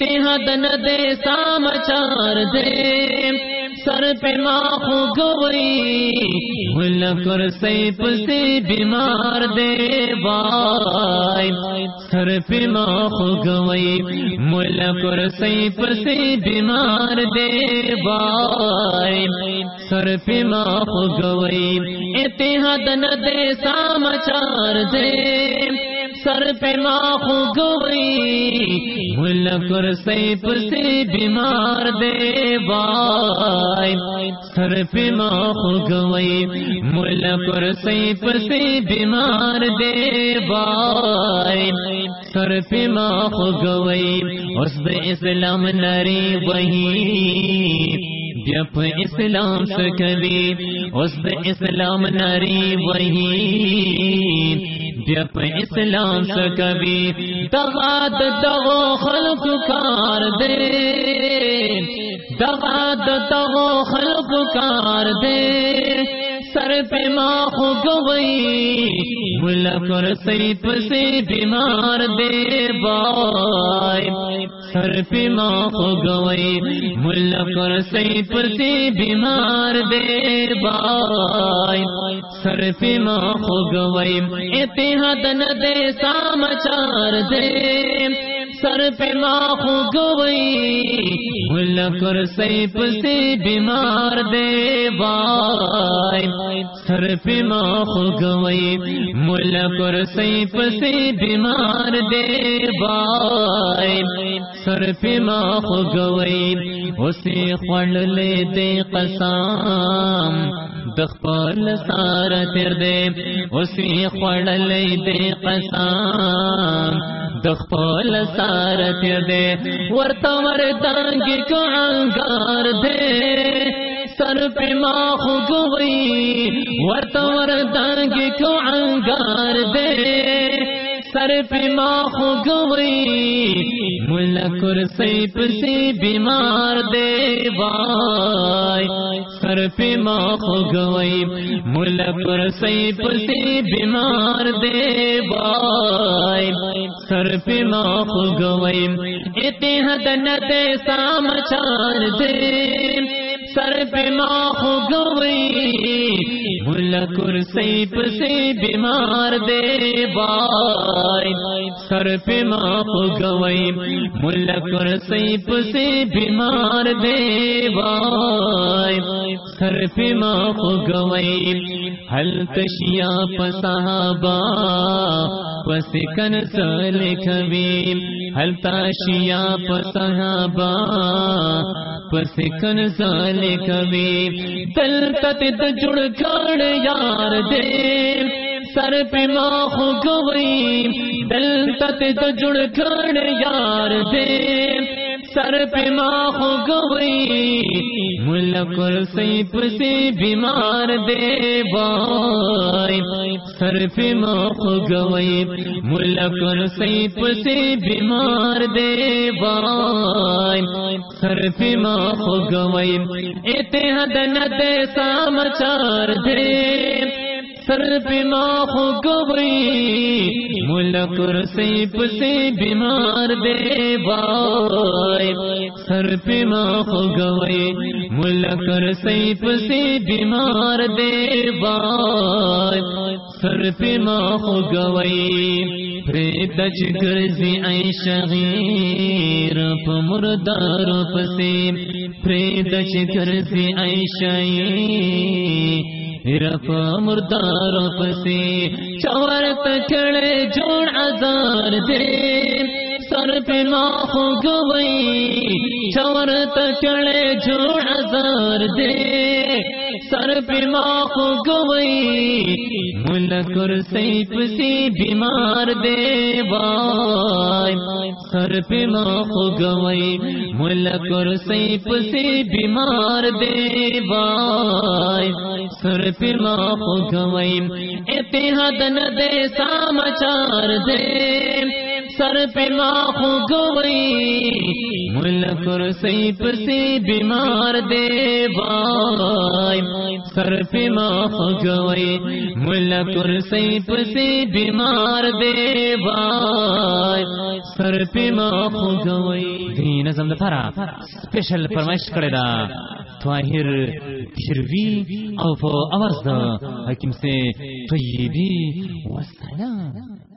اتحاد نہ دے سامچار دے۔ سر پہ ماں گوئی ملک اور سیپ سے بیمار دے۔ بائی سر پہ ماں گوئی ملک اور سیپ سے بیمار دے۔ بائی سر پہ ماں گوئی اتحاد نہ دے سامچار دے۔ سر پہ ماں گوئی ملک اور سیپ سے بیمار دے بائی سر پہ ماں گوئی ملک اور سیپ بیمار دے بائی سر پہ ماں گوئی اس اسلام نری وہی، جب اسلام سے کبھی اس اسلام نری وہی، جب اسلام سے کبھی دغاد دغو خلق کار دے۔ دغاد دغو خلق کار دے۔ سر پہ ماں گوئی ملک کر سی پسی بیمار دے بائے۔ سر پہ ماں گوئی ملا کر سی پسی بیمار دے بائے۔ سر پہ ماں گوئی اتحاد نہ دے، سامچار دے۔ سر پہ ماں گوئی، ملک سیپ سے بیمار دے بائی سر پہ ماں گوئی، ملک سیپ سے بیمار دے بائی سر پہ ماں گوئی، اسے خل لے دے قسام دخپل سارا تر دے اسی خل لے دے قسام دخپل سارا تر دے ورتا وردانگ کو انگار دے۔ سر پہ ماں گوئی ورتا وردانگ کو انگار دے۔ سر پہ ماں گوئی، ملک اور سیپ سے بیمار دے۔ بائی سر پہ ماں گوئی، ملک اور سیپ سے بیمار دے۔ بائی سر پہ ماں گوئی۔ اتحاد نہ دے سامچار دے سر پہ ماں گوئی۔ ملک اور سیپ سے بیمار دے بائی سر پہ ماں گوئی۔ ملک اور سیپ سے بیمار دے بائی سر پہ ماں گوئی۔ حل تشیا پسابا پس کن سل کبھی حل تاشیا پسابا پس کن سال کبھی، دل تت جڑ کر یار دے، سر پہ ماں گوئی، دل تت جڑ کر یار دے۔ سر پہ ماں گوئی، ملک سیپ سے بیمار دے بائی سر پہ ماں گوئی، ملک اور سیپ سے بیمار دے بائی سر پہ ماں گوئی، اتحاد نہ دے سامچار دے۔ سر پہ ماں گوئی ملک اور سیپ سے بیمار دے بائی سر پہ ماں گوئی ملک اور سیپ سے بیمار دے بائی سر پہ ماں گوئی دچ گرزی اے شغیر مردار پسے دچ گرزی اے شعیر رف مردار چورت چور جوڑ ازار دے سر پہ ماں گوئی چور تکڑے جوڑ ازار دے سر پہ ماں گوئی، ملک اور سیپ سے بیمار دے بائی سر پہ ماں گوئی، ملک اور سیپ سے بیمار دے بائی سر پہ ماں گوئی، اتحاد نہ دے سامچار دے۔ سر پہ ماں گوئی ملا کرسی پسی بیمار دے بھائی، سر پہ ماں گوئی ملا کرسی پسی بیمار دے بھائی، سر پہ ماں گوئی دین نظم دفارا سپیشل فرمائش کرے دا۔ طاهر شروی او په اواز د حکیم سے طیبی و سلام